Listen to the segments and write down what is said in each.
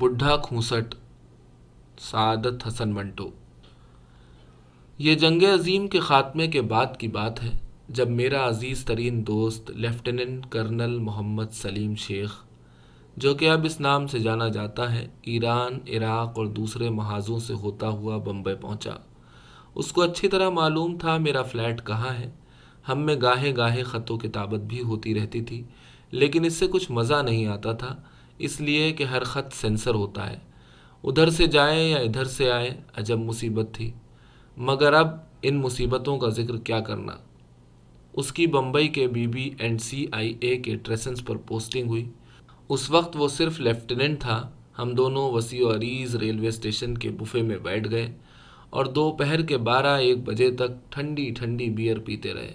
بڈھا کھوسٹ سعادت حسن منٹو۔ یہ جنگ عظیم کے خاتمے کے بعد کی بات ہے، جب میرا عزیز ترین دوست، لیفٹیننٹ کرنل محمد سلیم شیخ، جو کہ اب اس نام سے جانا جاتا ہے، ایران، عراق اور دوسرے محاذوں سے ہوتا ہوا بمبئی پہنچا۔ اس کو اچھی طرح معلوم تھا میرا فلیٹ کہاں ہے۔ ہم میں گاہے گاہے خط و کتابت بھی ہوتی رہتی تھی، لیکن اس سے کچھ مزہ نہیں آتا تھا۔ اس لیے کہ ہر خط سینسر ہوتا ہے۔ ادھر سے جائے یا ادھر سے آئے عجب مصیبت تھی۔ مگر اب ان مصیبتوں کا ذکر کیا کرنا۔ اس کی بمبئی کے B B and C I A کے ٹریسنس پر پوسٹنگ ہوئی۔ اس وقت وہ صرف لیفٹیننٹ تھا۔ ہم دونوں وسیع و عریض ریلوے اسٹیشن کے بفے میں بیٹھ گئے۔ اور دوپہر کے بارہ ایک بجے تک ٹھنڈی ٹھنڈی بیئر پیتے رہے۔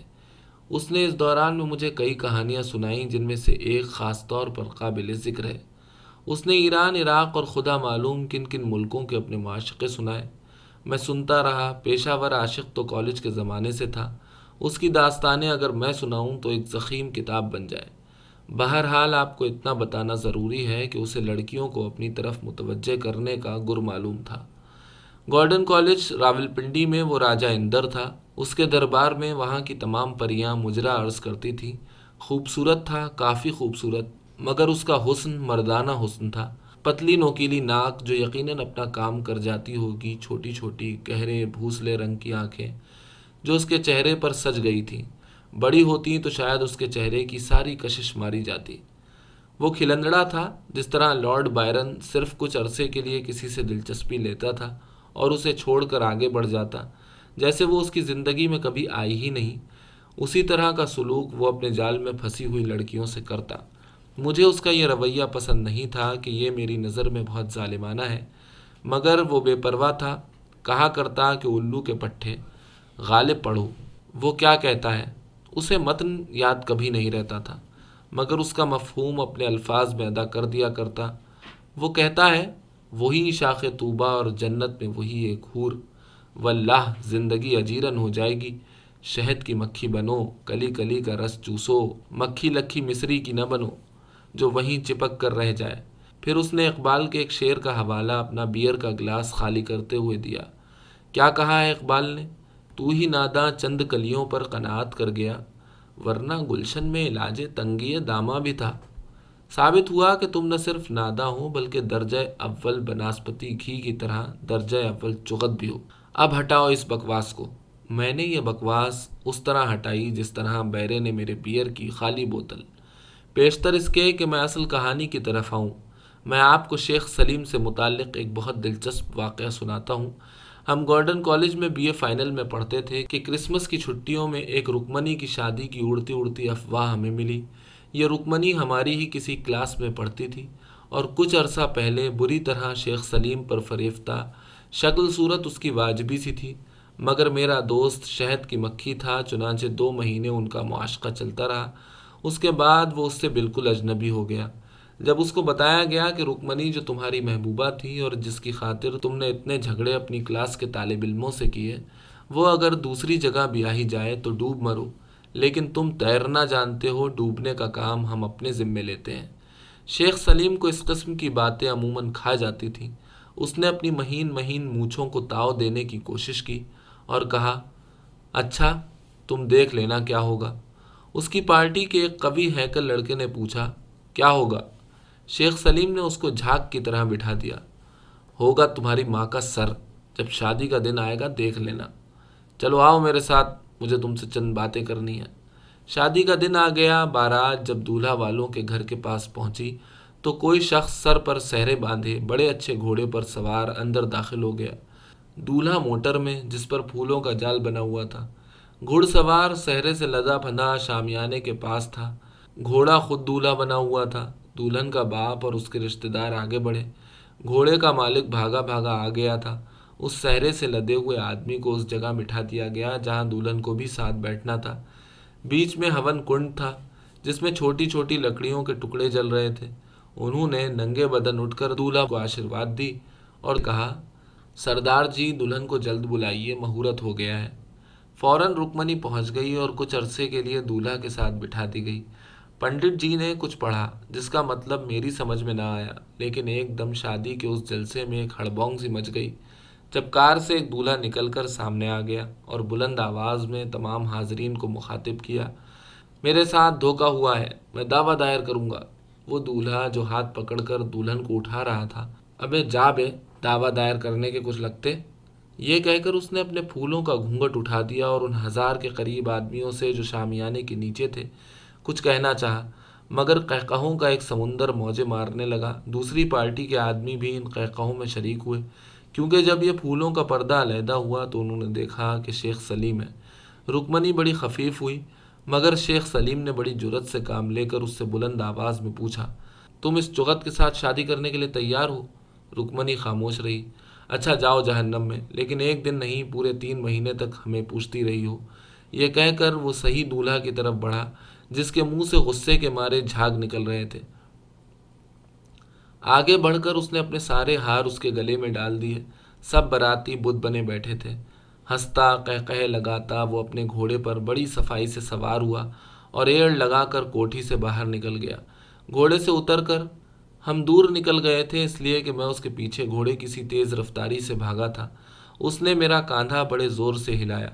اس نے اس دوران میں مجھے کئی کہانیاں سنائیں جن میں سے ایک خاص طور پر قابل ذکر ہے۔ اس نے ایران، عراق اور خدا معلوم کن کن ملکوں کے اپنے معاشقے سنائے۔ میں سنتا رہا پیشہ ور عاشق تو کالج کے زمانے سے تھا۔ اس کی داستانیں اگر میں سناؤں تو ایک زخیم کتاب بن جائے۔ بہرحال آپ کو اتنا بتانا ضروری ہے کہ اسے لڑکیوں کو اپنی طرف متوجہ کرنے کا گر معلوم تھا۔ گارڈن کالج راول پنڈی میں وہ راجہ اندر تھا۔ اس کے دربار میں وہاں کی تمام پریاں مجرا عرض کرتی تھیں۔ خوبصورت تھا، کافی خوبصورت۔ مگر اس کا حسن مردانہ حسن تھا۔ پتلی نوکیلی ناک جو یقیناً اپنا کام کر جاتی ہوگی، چھوٹی چھوٹی گہرے بھوسلے رنگ کی آنکھیں جو اس کے چہرے پر سج گئی تھیں۔ بڑی ہوتی تو شاید اس کے چہرے کی ساری کشش ماری جاتی۔ وہ کھلندڑا تھا جس طرح لارڈ بائرن صرف کچھ عرصے کے لیے کسی سے دلچسپی لیتا تھا اور اسے چھوڑ کر آگے بڑھ جاتا، جیسے وہ اس کی زندگی میں کبھی آئی ہی نہیں۔ اسی طرح کا سلوک وہ اپنے جال میں پھنسی ہوئی لڑکیوں سے کرتا۔ مجھے اس کا یہ رویہ پسند نہیں تھا کہ یہ میری نظر میں بہت ظالمانہ ہے، مگر وہ بے پرواہ تھا۔ کہا کرتا کہ الو کے پٹھے، غالب پڑھو، وہ کیا کہتا ہے؟ اسے متن یاد کبھی نہیں رہتا تھا، مگر اس کا مفہوم اپنے الفاظ میں ادا کر دیا کرتا۔ وہ کہتا ہے، وہی شاخ طوبہ اور جنت میں وہی ایک حور۔ واللہ، زندگی اجیرن ہو جائے گی۔ شہد کی مکھی بنو، کلی کلی کا رس چوسو، مکھی لکھی مصری کی نہ بنو۔ جو وہیں چپک کر رہ جائے۔ پھر اس نے اقبال کے ایک شعر کا حوالہ اپنا بیئر کا گلاس خالی کرتے ہوئے دیا۔ کیا کہا ہے اقبال نے؟ تو ہی نادا چند کلیوں پر قناعت کر گیا، ورنہ گلشن میں علاج تنگی دامہ بھی تھا۔ ثابت ہوا کہ تم نہ صرف نادا ہو، بلکہ درجہ اول بناسپتی گھی کی طرح درجہ اول چغت بھی ہو۔ اب ہٹاؤ اس بکواس کو۔ میں نے یہ بکواس اس طرح ہٹائی جس طرح بیرے نے میرے بیئر کی خالی بوتل۔ پیشتر اس کے کہ میں اصل کہانی کی طرف آؤں۔ میں آپ کو شیخ سلیم سے متعلق ایک بہت دلچسپ واقعہ سناتا ہوں۔ ہم گارڈن کالج میں بی اے فائنل میں پڑھتے تھے کہ کرسمس کی چھٹیوں میں ایک رکمنی کی شادی کی اڑتی اڑتی افواہ ہمیں ملی۔ یہ رکمنی ہماری ہی کسی کلاس میں پڑھتی تھی اور کچھ عرصہ پہلے بری طرح شیخ سلیم پر فریفتہ شکل صورت اس کی واجبی سی تھی، مگر میرا دوست شہد کی مکھی تھا، چنانچہ دو مہینے ان کا معاشقہ چلتا رہا۔ اس کے بعد وہ اس سے بالکل اجنبی ہو گیا۔ جب اس کو بتایا گیا کہ رکمنی جو تمہاری محبوبہ تھی اور جس کی خاطر تم نے اتنے جھگڑے اپنی کلاس کے طالب علموں سے کیے، وہ اگر دوسری جگہ بھی آئی جائے تو ڈوب مرو۔ لیکن تم تیرنا جانتے ہو، ڈوبنے کا کام ہم اپنے ذمے لیتے ہیں۔ شیخ سلیم کو اس قسم کی باتیں عموماً کھا جاتی تھیں۔ اس نے اپنی مہین مہین مونچھوں کو تاؤ دینے کی کوشش کی اور کہا اچھا تم دیکھ لینا کیا ہوگا۔ اس کی پارٹی کے ایک قوی ہیکل لڑکے نے پوچھا، کیا ہوگا؟ شیخ سلیم نے اس کو جھاگ کی طرح بٹھا دیا۔ ہوگا تمہاری ماں کا سر، جب شادی کا دن آئے گا دیکھ لینا۔ چلو آؤ میرے ساتھ، مجھے تم سے چند باتیں کرنی ہیں۔ شادی کا دن آ گیا، بارات جب دولہا والوں کے گھر کے پاس پہنچی تو کوئی شخص سر پر سہرے باندھے، بڑے اچھے گھوڑے پر سوار اندر داخل ہو گیا۔ دولہا موٹر میں، جس پر پھولوں کا جال بنا ہوا تھا گھڑ سوار سہرے سے لدا پھندا شامیانے کے پاس تھا۔ گھوڑا خود دولہا بنا ہوا تھا۔ دلہن کا باپ اور اس کے رشتہ دار آگے بڑھے۔ گھوڑے کا مالک بھاگا بھاگا آ گیا تھا۔ اس سہرے سے لدے ہوئے آدمی کو اس جگہ بٹھا دیا گیا جہاں دلہن کو بھی ساتھ بیٹھنا تھا۔ بیچ میں ہون کنڈ تھا، جس میں چھوٹی چھوٹی لکڑیوں کے ٹکڑے جل رہے تھے۔ انہوں نے ننگے بدن اٹھ کر دولہا کو آشرواد دی اور کہا، سردار جی دلہن کو جلد بلائیے، مہورت ہو گیا ہے۔ فوراً رکمنی پہنچ گئی اور کچھ عرصے کے لیے دولہا کے ساتھ بٹھا دی گئی۔ پنڈت جی نے کچھ پڑھا، جس کا مطلب میری سمجھ میں نہ آیا، لیکن ایک دم شادی کے اس جلسے میں ایک ہڑبونگ سی مچ گئی۔ جب کار سے ایک دولہا نکل کر سامنے آ گیا اور بلند آواز میں تمام حاضرین کو مخاطب کیا، میرے ساتھ دھوکا ہوا ہے، میں دعویٰ دائر کروں گا۔ وہ دولہا جو ہاتھ پکڑ کر دلہن کو اٹھا رہا تھا، ابے جا بے، دعویٰ دائر کرنے کے کچھ لگتے؟ یہ کہہ کر اس نے اپنے پھولوں کا گھونگٹ اٹھا دیا اور ان ہزار کے قریب آدمیوں سے جو شامیانے کے نیچے تھے، کچھ کہنا چاہا، مگر قہقہوں کا ایک سمندر موجے مارنے لگا۔ دوسری پارٹی کے آدمی بھی ان قہقہوں میں شریک ہوئے۔ کیونکہ جب یہ پھولوں کا پردہ علیحدہ ہوا تو انہوں نے دیکھا کہ شیخ سلیم ہے۔ رکمنی بڑی خفیف ہوئی، مگر شیخ سلیم نے بڑی جرت سے کام لے کر اس سے بلند آواز میں پوچھا، تم اس چغت کے ساتھ شادی کرنے کے لیے تیار ہو؟ رکمنی خاموش رہی۔ اچھا جاؤ جہنم میں، لیکن ایک دن نہیں، پورے تین مہینے تک ہمیں پوچھتی رہی ہو۔ یہ کہہ کر وہ صحیح دولہا کی طرف بڑھا، جس کے منہ سے غصے کے مارے جھاگ نکل رہے تھے۔ آگے بڑھ کر اس نے اپنے سارے ہار اس کے گلے میں ڈال دیے۔ سب براتی بدھ بنے بیٹھے تھے۔ ہنستا کہہ لگاتا، وہ اپنے گھوڑے پر بڑی صفائی سے سوار ہوا اور ایڑ لگا کر کوٹھی سے باہر نکل گیا۔ گھوڑے سے اتر کر ہم دور نکل گئے تھے اس لیے کہ میں اس کے پیچھے گھوڑے کسی تیز رفتاری سے بھاگا تھا۔ اس نے میرا کاندھا بڑے زور سے ہلایا۔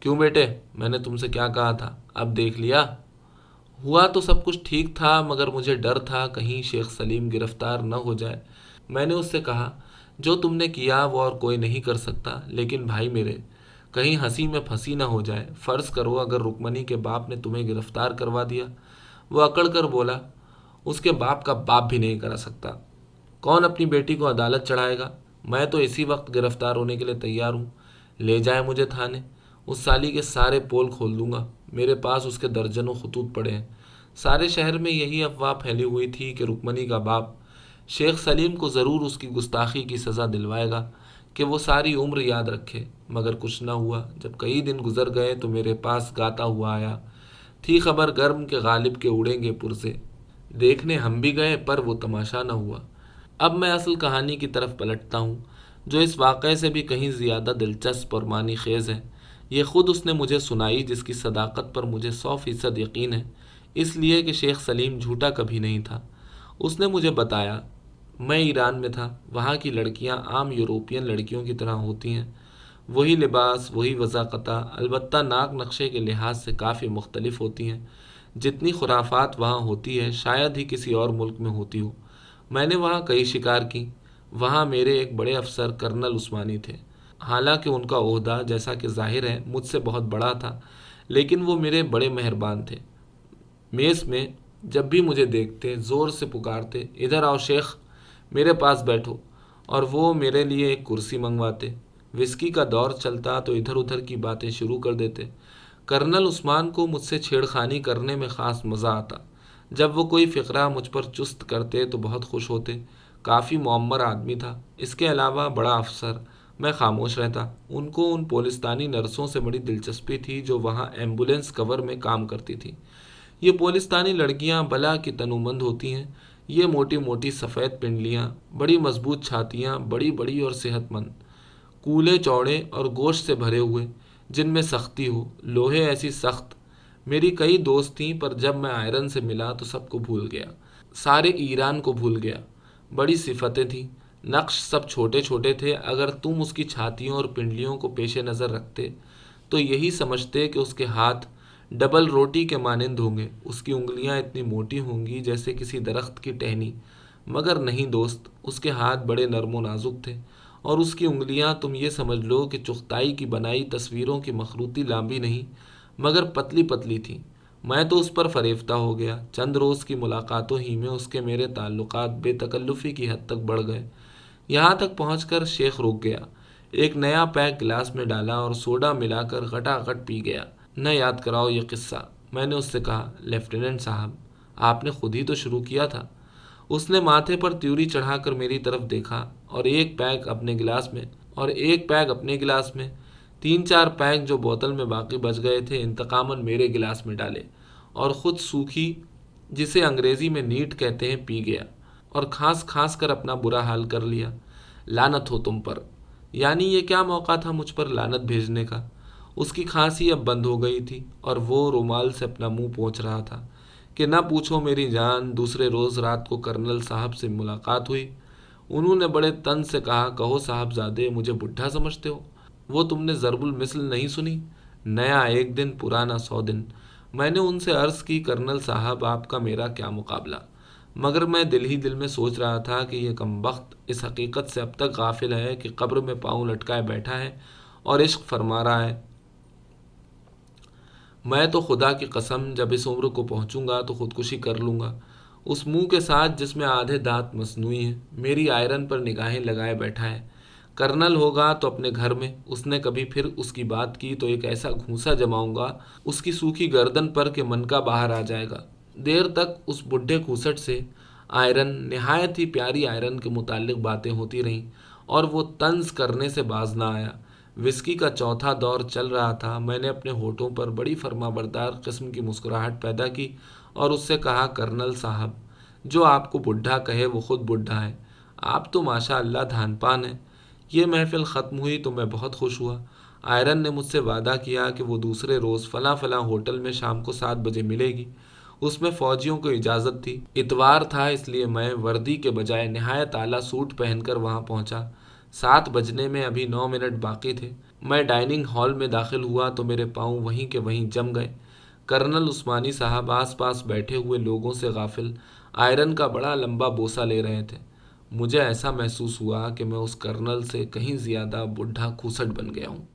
کیوں بیٹے؟ میں نے تم سے کیا کہا تھا؟ اب دیکھ لیا۔ ہوا تو سب کچھ ٹھیک تھا، مگر مجھے ڈر تھا کہیں شیخ سلیم گرفتار نہ ہو جائے۔ میں نے اس سے کہا، جو تم نے کیا وہ اور کوئی نہیں کر سکتا، لیکن بھائی میرے، کہیں ہنسی میں پھنسی نہ ہو جائے۔ فرض کرو اگر رکمنی کے باپ نے تمہیں گرفتار کروا دیا۔ وہ اکڑ کر بولا اس کے باپ کا باپ بھی نہیں کرا سکتا۔ کون اپنی بیٹی کو عدالت چڑھائے گا؟ میں تو اسی وقت گرفتار ہونے کے لیے تیار ہوں۔ لے جائے مجھے تھانے۔ اس سالی کے سارے پول کھول دوں گا۔ میرے پاس اس کے درجنوں خطوط پڑے ہیں۔ سارے شہر میں یہی افواہ پھیلی ہوئی تھی کہ رکمنی کا باپ شیخ سلیم کو ضرور اس کی گستاخی کی سزا دلوائے گا کہ وہ ساری عمر یاد رکھے۔ مگر کچھ نہ ہوا۔ جب کئی دن گزر گئے تو میرے پاس گاتا ہوا آیا۔ تھی خبر گرم کے غالب کے اڑیں گے پرزے دیکھنے ہم بھی گئے پر وہ تماشا نہ ہوا۔ اب میں اصل کہانی کی طرف پلٹتا ہوں، جو اس واقعے سے بھی کہیں زیادہ دلچسپ اور معنی خیز ہے۔ یہ خود اس نے مجھے سنائی جس کی صداقت پر مجھے سو فیصد یقین ہے، اس لیے کہ شیخ سلیم جھوٹا کبھی نہیں تھا۔ اس نے مجھے بتایا، میں ایران میں تھا، وہاں کی لڑکیاں عام یوروپین لڑکیوں کی طرح ہوتی ہیں۔ وہی لباس، وہی وضاقتہ، البتہ ناک نقشے کے لحاظ سے کافی مختلف ہوتی ہیں۔ جتنی خرافات وہاں ہوتی ہے، شاید ہی کسی اور ملک میں ہوتی ہو میں نے وہاں کئی شکار کی۔ وہاں میرے ایک بڑے افسر کرنل عثمانی تھے۔ حالانکہ ان کا عہدہ جیسا کہ ظاہر ہے، مجھ سے بہت بڑا تھا، لیکن وہ میرے بڑے مہربان تھے۔ میز میں جب بھی مجھے دیکھتے، زور سے پکارتے، ادھر آؤ شیخ، میرے پاس بیٹھو۔ اور وہ میرے لیے ایک کرسی منگواتے۔ وسکی کا دور چلتا تو ادھر ادھر کی باتیں شروع کر دیتے۔ کرنل عثمان کو مجھ سے چھیڑ خانی کرنے میں خاص مزہ آتا۔ جب وہ کوئی فقرہ مجھ پر چست کرتے تو بہت خوش ہوتے۔ کافی معمر آدمی تھا۔ اس کے علاوہ بڑا افسر، میں خاموش رہتا۔ ان کو ان پولستانی نرسوں سے بڑی دلچسپی تھی جو وہاں ایمبولینس کور میں کام کرتی تھی۔ یہ پولستانی لڑکیاں بلا کی تنومند ہوتی ہیں۔ یہ موٹی موٹی سفید پنڈلیاں، بڑی مضبوط چھاتیاں، بڑی بڑی اور صحت مند۔ کولے چوڑے اور گوشت سے بھرے ہوئے۔ جن میں سختی ہو۔ لوہے ایسی سخت۔ میری کئی دوست تھیں، پر جب میں آئرن سے ملا تو سب کو بھول گیا۔ سارے ایران کو بھول گیا۔ بڑی صفتیں تھیں۔ نقش سب چھوٹے چھوٹے تھے۔ اگر تم اس کی چھاتیوں اور پنڈلیوں کو پیش نظر رکھتے تو یہی سمجھتے کہ اس کے ہاتھ ڈبل روٹی کے مانند ہوں گے۔ اس کی انگلیاں اتنی موٹی ہوں گی جیسے کسی درخت کی ٹہنی۔ مگر نہیں دوست، اس کے ہاتھ بڑے نرم و نازک تھے۔ اور اس کی انگلیاں تم یہ سمجھ لو کہ چختائی کی بنائی تصویروں کی مخروطی لامبی نہیں، مگر پتلی پتلی تھی۔ میں تو اس پر فریفتہ ہو گیا۔ چند روز کی ملاقاتوں ہی میں اس کے میرے تعلقات بے تکلفی کی حد تک بڑھ گئے۔ یہاں تک پہنچ کر شیخ رک گیا۔ ایک نیا پیک گلاس میں ڈالا اور سوڈا ملا کر گٹا گٹ پی گیا۔ نہ یاد کراؤ یہ قصہ۔ میں نے اس سے کہا، لیفٹیننٹ صاحب، آپ نے خود ہی تو شروع کیا تھا۔ اس نے ماتھے پر تیوری چڑھا کر میری طرف دیکھا اور ایک پیک اپنے گلاس میں اور ایک پیک اپنے گلاس میں، تین چار پیک جو بوتل میں باقی بچ گئے تھے، انتقاماً میرے گلاس میں ڈالے اور خود سوکھی، جسے انگریزی میں نیٹ کہتے ہیں، پی گیا اور کھانس کھانس کر اپنا برا حال کر لیا۔ لانت ہو تم پر۔ یعنی یہ کیا موقع تھا مجھ پر لانت بھیجنے کا؟ اس کی کھانسی اب بند ہو گئی تھی اور وہ رومال سے اپنا منہ پہنچ رہا تھا۔ کہ نہ پوچھو میری جان، دوسرے روز رات کو کرنل صاحب سے ملاقات ہوئی۔ انہوں نے بڑے تن سے کہا، کہو صاحب زادے مجھے بڈھا سمجھتے ہو؟ وہ تم نے ضرب المثل نہیں سنی؟ نیا ایک دن، پرانا سو دن۔ میں نے ان سے عرض کی، کرنل صاحب، آپ کا میرا کیا مقابلہ؟ مگر میں دل ہی دل میں سوچ رہا تھا کہ یہ کم وقت اس حقیقت سے اب تک غافل ہے کہ قبر میں پاؤں لٹکائے بیٹھا ہے اور عشق فرما رہا ہے۔ میں تو خدا کی قسم جب اس عمر کو پہنچوں گا تو خودکشی کر لوں گا۔ اس منہ کے ساتھ جس میں آدھے دانت مصنوعی ہیں، میری آئرن پر نگاہیں لگائے بیٹھا ہے۔ کرنل ہوگا تو اپنے گھر میں، اس نے کبھی پھر اس کی بات کی تو ایک ایسا گھونسا جماؤں گا، اس کی سوکھی گردن پر کہ من کا باہر آ جائے گا۔ دیر تک اس بڈھے کھوسٹ سے آئرن، نہایت ہی پیاری آئرن کے متعلق باتیں ہوتی رہیں اور وہ طنز کرنے سے باز نہ آیا۔ وسکی کا چوتھا دور چل رہا تھا۔ میں نے اپنے ہوٹوں پر بڑی فرما بردار قسم کی مسکراہٹ پیدا کی اور اس سے کہا، کرنل صاحب، جو آپ کو بڈھا کہے وہ خود بڈھا ہے۔ آپ تو ماشاء اللہ دھان پان ہیں۔ یہ محفل ختم ہوئی تو میں بہت خوش ہوا۔ آئرن نے مجھ سے وعدہ کیا کہ وہ دوسرے روز فلاں فلاں ہوٹل میں شام کو سات بجے ملے گی۔ اس میں فوجیوں کو اجازت تھی۔ اتوار تھا اس لیے میں وردی کے بجائے نہایت اعلیٰ سوٹ پہن کر وہاں پہنچا۔ سات بجنے میں ابھی نو منٹ باقی تھے۔ میں ڈائننگ ہال میں داخل ہوا تو میرے پاؤں وہیں کے وہیں جم گئے۔ کرنل عثمانی صاحب آس پاس بیٹھے ہوئے لوگوں سے غافل آئرن کا بڑا لمبا بوسہ لے رہے تھے۔ مجھے ایسا محسوس ہوا کہ میں اس کرنل سے کہیں زیادہ بڈھا کھوسٹ بن گیا ہوں۔